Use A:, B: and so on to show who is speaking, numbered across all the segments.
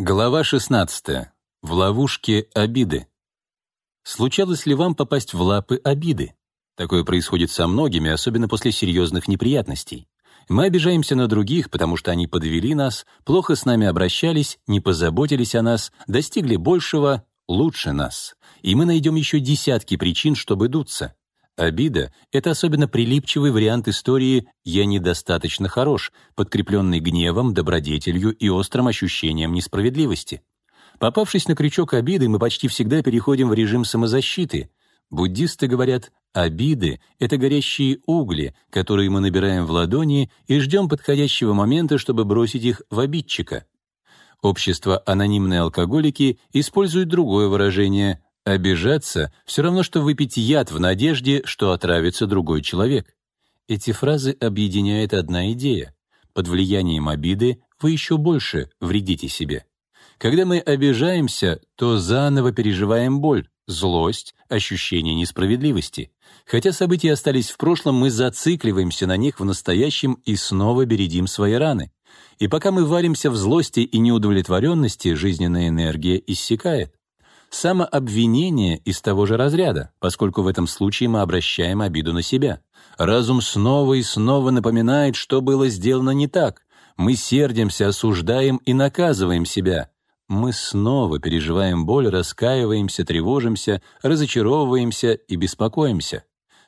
A: Глава 16. В ловушке обиды. Случалось ли вам попасть в лапы обиды? Такое происходит со многими, особенно после серьезных неприятностей. Мы обижаемся на других, потому что они подвели нас, плохо с нами обращались, не позаботились о нас, достигли большего, лучше нас. И мы найдем еще десятки причин, чтобы дуться. Обида — это особенно прилипчивый вариант истории «я недостаточно хорош», подкрепленный гневом, добродетелью и острым ощущением несправедливости. Попавшись на крючок обиды, мы почти всегда переходим в режим самозащиты. Буддисты говорят, обиды — это горящие угли, которые мы набираем в ладони и ждем подходящего момента, чтобы бросить их в обидчика. Общество «Анонимные алкоголики» использует другое выражение Обижаться — все равно, что выпить яд в надежде, что отравится другой человек. Эти фразы объединяет одна идея. Под влиянием обиды вы еще больше вредите себе. Когда мы обижаемся, то заново переживаем боль, злость, ощущение несправедливости. Хотя события остались в прошлом, мы зацикливаемся на них в настоящем и снова бередим свои раны. И пока мы варимся в злости и неудовлетворенности, жизненная энергия иссякает. Самообвинение из того же разряда, поскольку в этом случае мы обращаем обиду на себя. Разум снова и снова напоминает, что было сделано не так. Мы сердимся, осуждаем и наказываем себя. Мы снова переживаем боль, раскаиваемся, тревожимся, разочаровываемся и беспокоимся.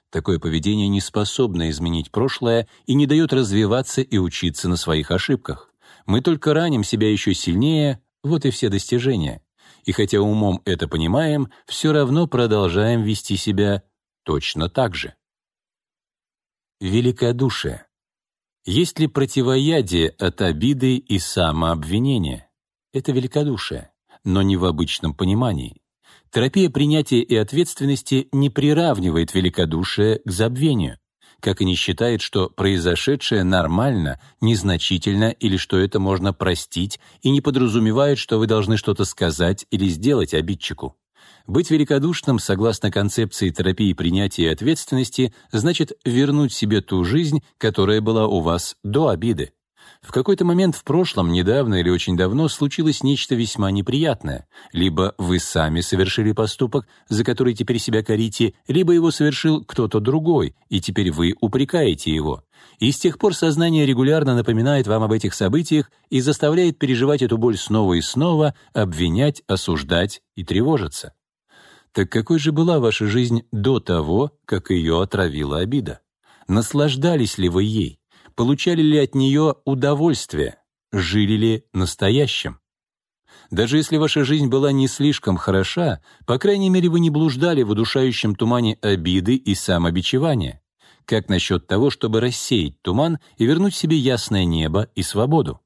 A: Такое поведение не способно изменить прошлое и не дает развиваться и учиться на своих ошибках. Мы только раним себя еще сильнее, вот и все достижения и хотя умом это понимаем, все равно продолжаем вести себя точно так же. Великодушие. Есть ли противоядие от обиды и самообвинения? Это великодушие, но не в обычном понимании. Терапия принятия и ответственности не приравнивает великодушие к забвению как и не считает, что произошедшее нормально, незначительно или что это можно простить, и не подразумевает, что вы должны что-то сказать или сделать обидчику. Быть великодушным, согласно концепции терапии принятия ответственности, значит вернуть себе ту жизнь, которая была у вас до обиды. В какой-то момент в прошлом, недавно или очень давно, случилось нечто весьма неприятное. Либо вы сами совершили поступок, за который теперь себя корите, либо его совершил кто-то другой, и теперь вы упрекаете его. И с тех пор сознание регулярно напоминает вам об этих событиях и заставляет переживать эту боль снова и снова, обвинять, осуждать и тревожиться. Так какой же была ваша жизнь до того, как ее отравила обида? Наслаждались ли вы ей? Получали ли от нее удовольствие? Жили ли настоящим? Даже если ваша жизнь была не слишком хороша, по крайней мере, вы не блуждали в удушающем тумане обиды и самобичевания. Как насчет того, чтобы рассеять туман и вернуть себе ясное небо и свободу?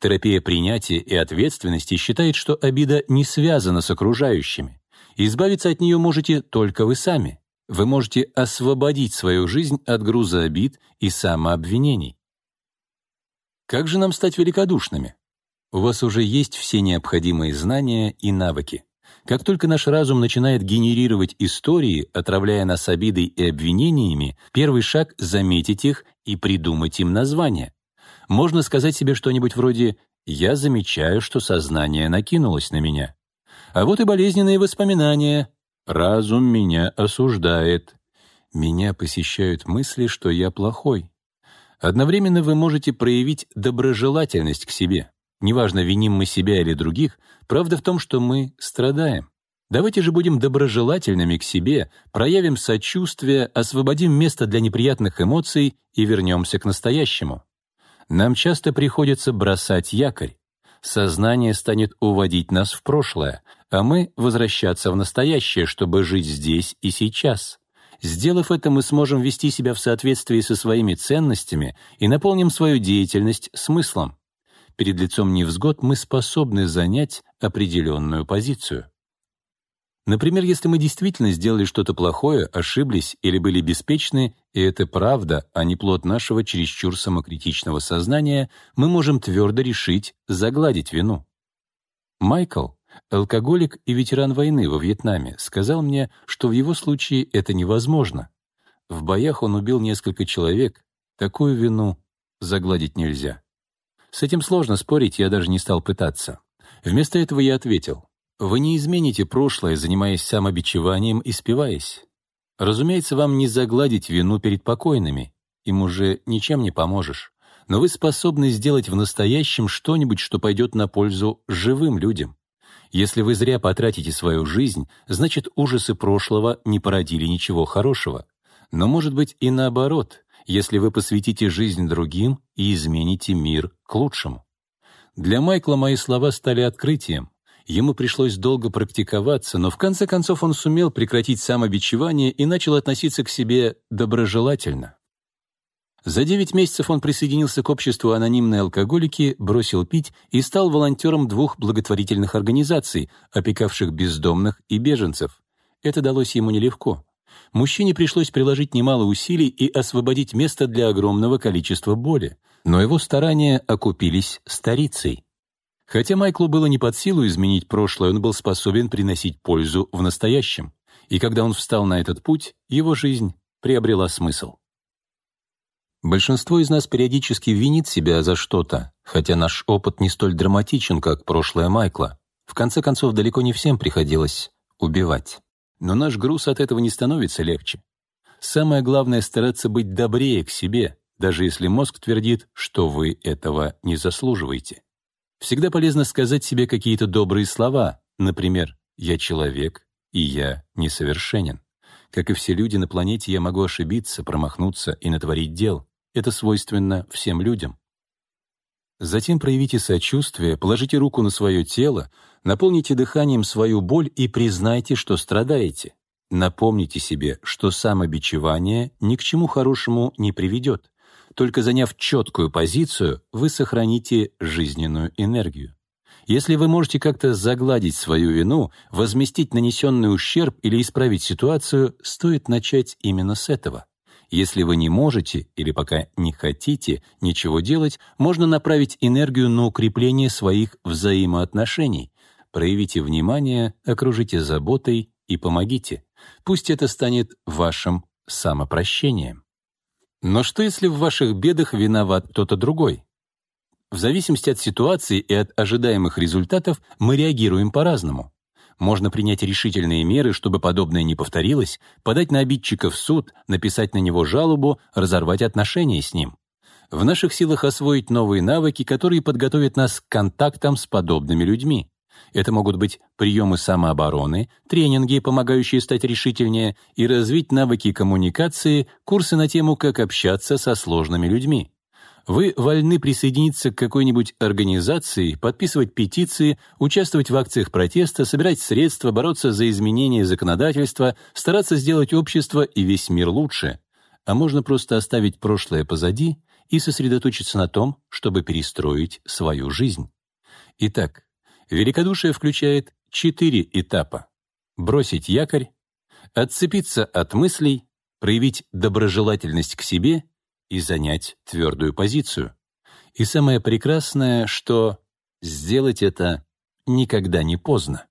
A: Терапия принятия и ответственности считает, что обида не связана с окружающими. Избавиться от нее можете только вы сами вы можете освободить свою жизнь от груза обид и самообвинений. Как же нам стать великодушными? У вас уже есть все необходимые знания и навыки. Как только наш разум начинает генерировать истории, отравляя нас обидой и обвинениями, первый шаг — заметить их и придумать им название. Можно сказать себе что-нибудь вроде «я замечаю, что сознание накинулось на меня». А вот и болезненные воспоминания, Разум меня осуждает. Меня посещают мысли, что я плохой. Одновременно вы можете проявить доброжелательность к себе. Неважно, виним мы себя или других, правда в том, что мы страдаем. Давайте же будем доброжелательными к себе, проявим сочувствие, освободим место для неприятных эмоций и вернемся к настоящему. Нам часто приходится бросать якорь. Сознание станет уводить нас в прошлое, а мы возвращаться в настоящее, чтобы жить здесь и сейчас. Сделав это, мы сможем вести себя в соответствии со своими ценностями и наполним свою деятельность смыслом. Перед лицом невзгод мы способны занять определенную позицию. Например, если мы действительно сделали что-то плохое, ошиблись или были беспечны, и это правда, а не плод нашего чересчур самокритичного сознания, мы можем твердо решить загладить вину. Майкл, алкоголик и ветеран войны во Вьетнаме, сказал мне, что в его случае это невозможно. В боях он убил несколько человек, такую вину загладить нельзя. С этим сложно спорить, я даже не стал пытаться. Вместо этого я ответил, «Вы не измените прошлое, занимаясь самобичеванием и спиваясь. Разумеется, вам не загладить вину перед покойными, им уже ничем не поможешь, но вы способны сделать в настоящем что-нибудь, что пойдет на пользу живым людям. Если вы зря потратите свою жизнь, значит, ужасы прошлого не породили ничего хорошего. Но может быть и наоборот, если вы посвятите жизнь другим и измените мир к лучшему. Для Майкла мои слова стали открытием. Ему пришлось долго практиковаться, но в конце концов он сумел прекратить самобичевание и начал относиться к себе доброжелательно. За 9 месяцев он присоединился к обществу анонимной алкоголики, бросил пить и стал волонтером двух благотворительных организаций, опекавших бездомных и беженцев. Это далось ему нелегко. Мужчине пришлось приложить немало усилий и освободить место для огромного количества боли, но его старания окупились старицей. Хотя Майклу было не под силу изменить прошлое, он был способен приносить пользу в настоящем. И когда он встал на этот путь, его жизнь приобрела смысл. Большинство из нас периодически винит себя за что-то, хотя наш опыт не столь драматичен, как прошлое Майкла. В конце концов, далеко не всем приходилось убивать. Но наш груз от этого не становится легче. Самое главное — стараться быть добрее к себе, даже если мозг твердит, что вы этого не заслуживаете. Всегда полезно сказать себе какие-то добрые слова, например, «я человек, и я несовершенен». Как и все люди на планете, я могу ошибиться, промахнуться и натворить дел. Это свойственно всем людям. Затем проявите сочувствие, положите руку на свое тело, наполните дыханием свою боль и признайте, что страдаете. Напомните себе, что самобичевание ни к чему хорошему не приведет. Только заняв четкую позицию, вы сохраните жизненную энергию. Если вы можете как-то загладить свою вину, возместить нанесенный ущерб или исправить ситуацию, стоит начать именно с этого. Если вы не можете или пока не хотите ничего делать, можно направить энергию на укрепление своих взаимоотношений. Проявите внимание, окружите заботой и помогите. Пусть это станет вашим самопрощением. Но что, если в ваших бедах виноват кто-то другой? В зависимости от ситуации и от ожидаемых результатов мы реагируем по-разному. Можно принять решительные меры, чтобы подобное не повторилось, подать на обидчика в суд, написать на него жалобу, разорвать отношения с ним. В наших силах освоить новые навыки, которые подготовят нас к контактам с подобными людьми. Это могут быть приемы самообороны, тренинги, помогающие стать решительнее, и развить навыки коммуникации, курсы на тему «Как общаться со сложными людьми». Вы вольны присоединиться к какой-нибудь организации, подписывать петиции, участвовать в акциях протеста, собирать средства, бороться за изменение законодательства, стараться сделать общество и весь мир лучше. А можно просто оставить прошлое позади и сосредоточиться на том, чтобы перестроить свою жизнь. Итак, великодушие включает четыре этапа. Бросить якорь, отцепиться от мыслей, проявить доброжелательность к себе — и занять твердую позицию. И самое прекрасное, что сделать это никогда не поздно.